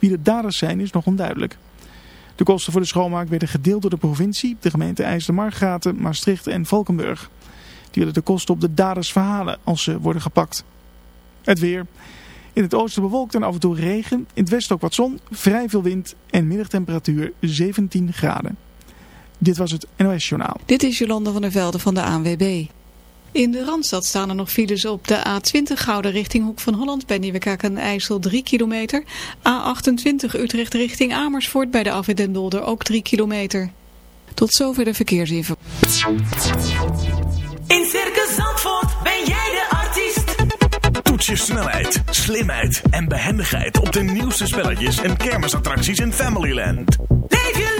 Wie de daders zijn is nog onduidelijk. De kosten voor de schoonmaak werden gedeeld door de provincie, de gemeente IJsselmargraten, Maastricht en Valkenburg. Die willen de kosten op de daders verhalen als ze worden gepakt. Het weer. In het oosten bewolkt en af en toe regen. In het westen ook wat zon, vrij veel wind en middagtemperatuur 17 graden. Dit was het NOS Journaal. Dit is Jolanda van der Velde van de ANWB. In de Randstad staan er nog files op de A20 Gouden richting Hoek van Holland bij Nieuwekerk en IJssel 3 kilometer. A28 Utrecht richting Amersfoort bij de Afwit den Dolder ook 3 kilometer. Tot zover de verkeersinformatie. In Circus Zandvoort ben jij de artiest. Toets je snelheid, slimheid en behendigheid op de nieuwste spelletjes en kermisattracties in Familyland. Leef je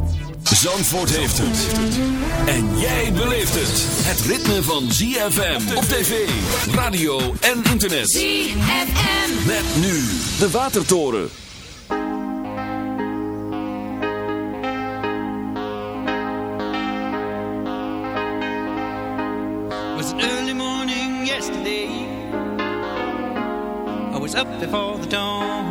Zandvoort heeft het. En jij beleeft het. Het ritme van ZFM op tv, radio en internet. ZFM. Met nu de Watertoren. was an early morning yesterday. I was up before the dawn.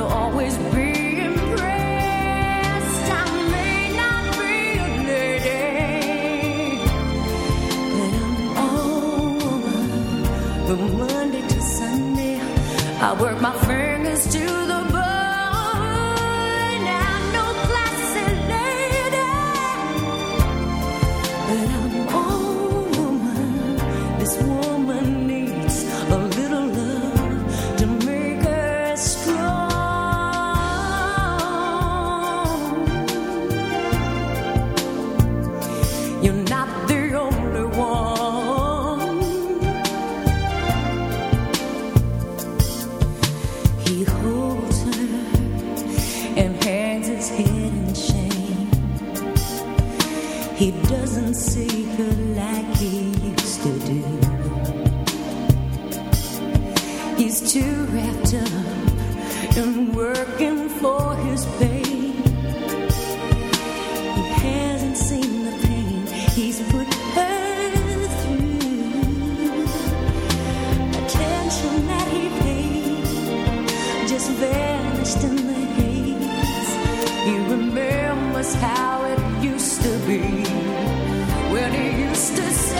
All. just a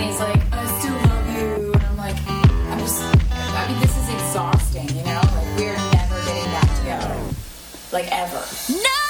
and he's like, I still love you. And I'm like, I'm just, I mean, this is exhausting, you know? Like, we're never getting back together. Like, ever. No!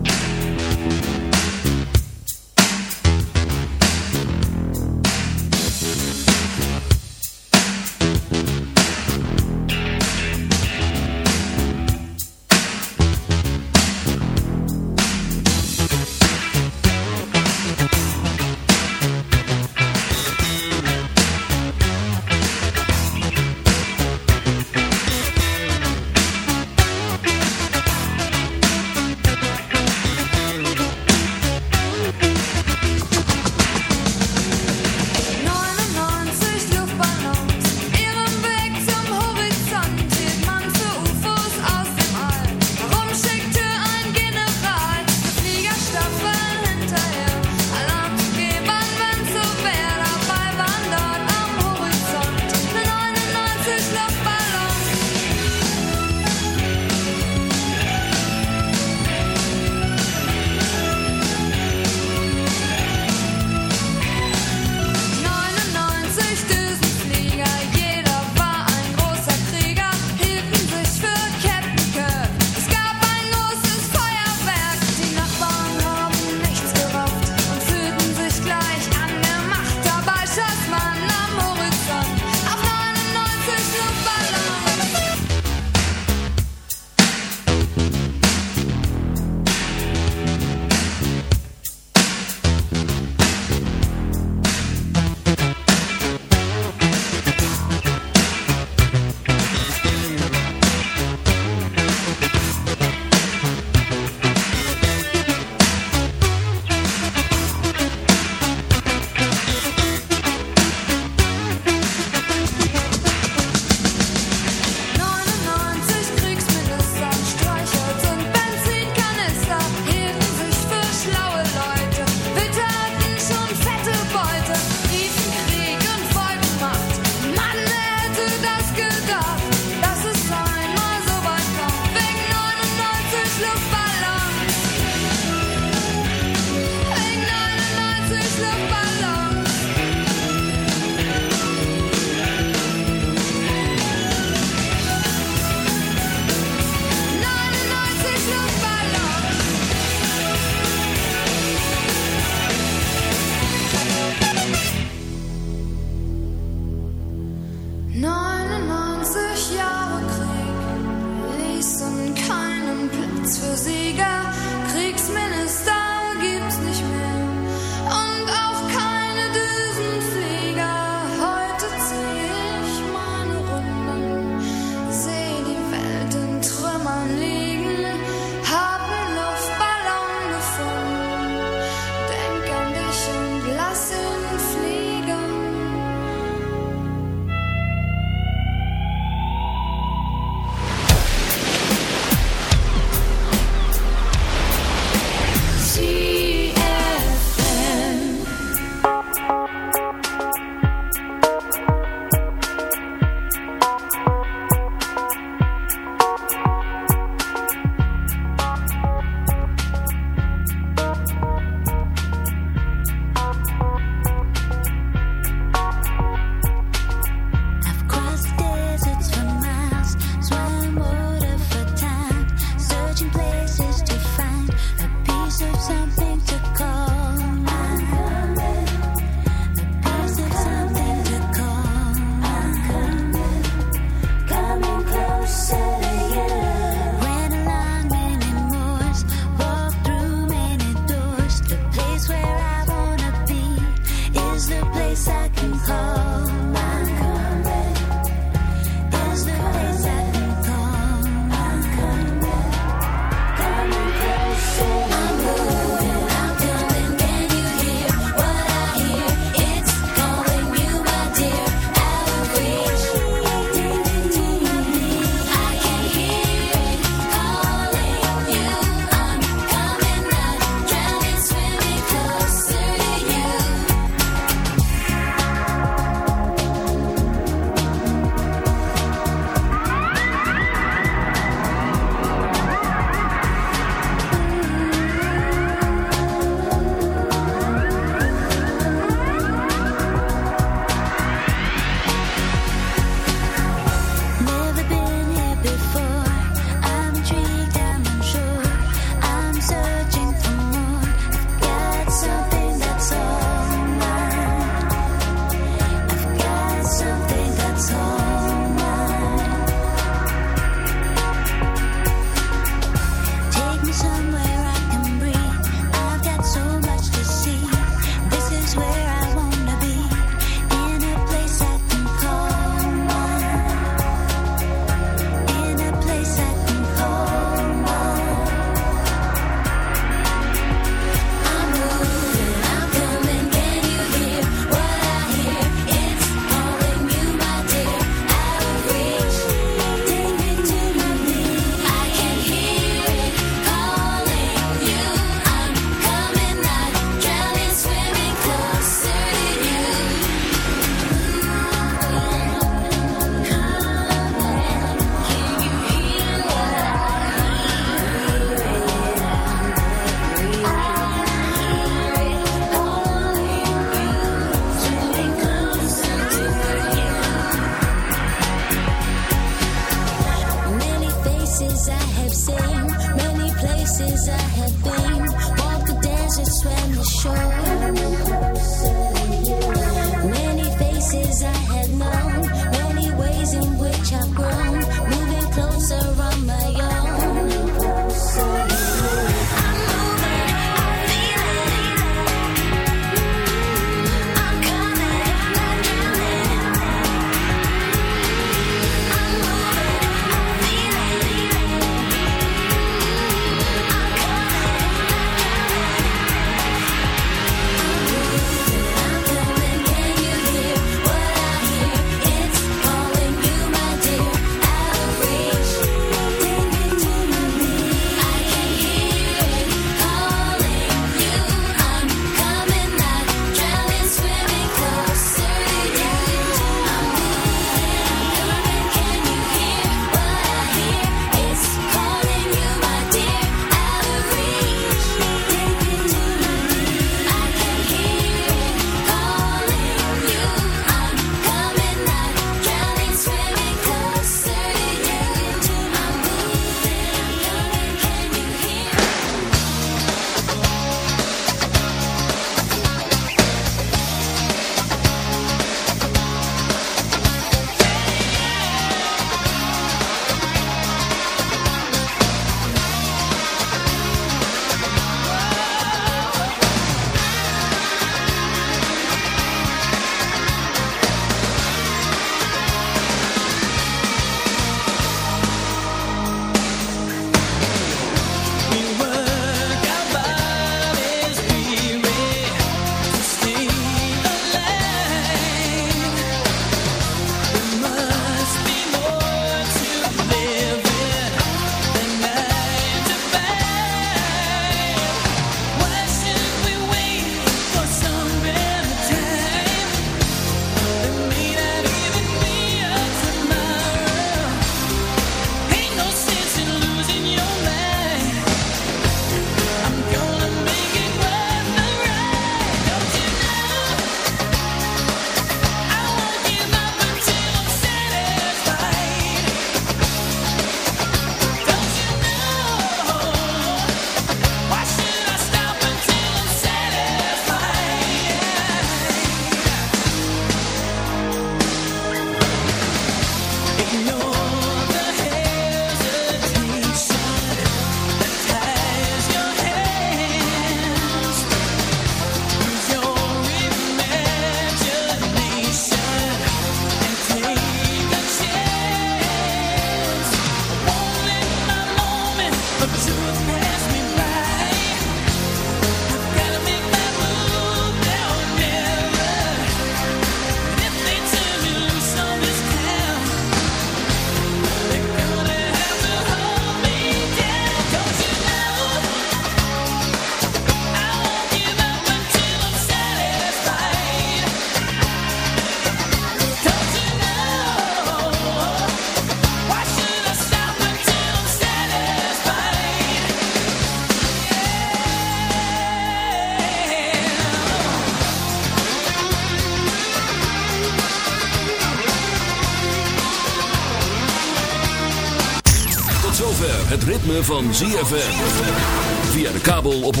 Ritme van ZFM. Via de kabel op 104.5.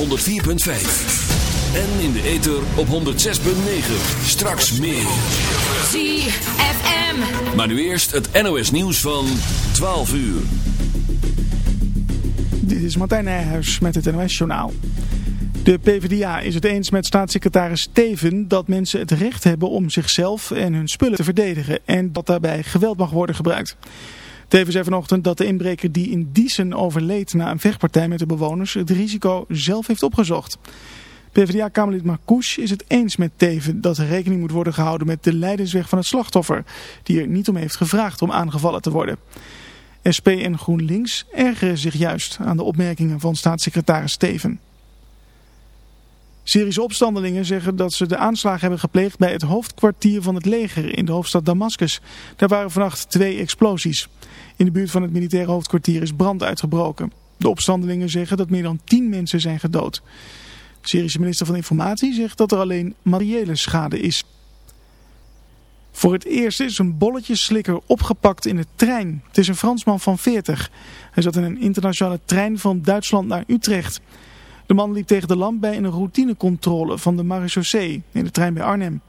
En in de ether op 106.9. Straks meer. ZFM. Maar nu eerst het NOS nieuws van 12 uur. Dit is Martijn Nijhuis met het NOS-journaal. De PvdA is het eens met staatssecretaris Steven dat mensen het recht hebben om zichzelf en hun spullen te verdedigen en dat daarbij geweld mag worden gebruikt. Teven zei vanochtend dat de inbreker die in Diesen overleed na een vechtpartij met de bewoners het risico zelf heeft opgezocht. PvdA-kamerlid Marcouch is het eens met Teven dat er rekening moet worden gehouden met de lijdensweg van het slachtoffer, die er niet om heeft gevraagd om aangevallen te worden. SP en GroenLinks ergeren zich juist aan de opmerkingen van staatssecretaris Steven. Syrische opstandelingen zeggen dat ze de aanslagen hebben gepleegd bij het hoofdkwartier van het leger in de hoofdstad Damascus. Daar waren vannacht twee explosies. In de buurt van het militaire hoofdkwartier is brand uitgebroken. De opstandelingen zeggen dat meer dan tien mensen zijn gedood. De Syrische minister van Informatie zegt dat er alleen materiële schade is. Voor het eerst is een bolletjeslikker opgepakt in de trein. Het is een Fransman van 40. Hij zat in een internationale trein van Duitsland naar Utrecht. De man liep tegen de lamp bij een routinecontrole van de marechaussee in de trein bij Arnhem.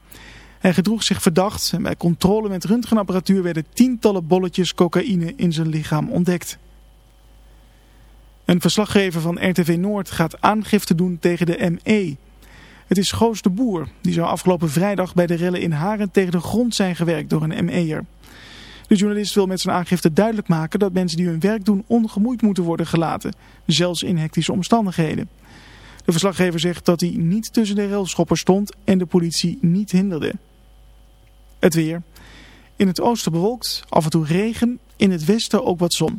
Hij gedroeg zich verdacht en bij controle met röntgenapparatuur werden tientallen bolletjes cocaïne in zijn lichaam ontdekt. Een verslaggever van RTV Noord gaat aangifte doen tegen de ME. Het is Goos de Boer. Die zou afgelopen vrijdag bij de rellen in Haren tegen de grond zijn gewerkt door een ME'er. De journalist wil met zijn aangifte duidelijk maken dat mensen die hun werk doen ongemoeid moeten worden gelaten. Zelfs in hectische omstandigheden. De verslaggever zegt dat hij niet tussen de railschoppers stond en de politie niet hinderde. Het weer. In het oosten bewolkt, af en toe regen, in het westen ook wat zon.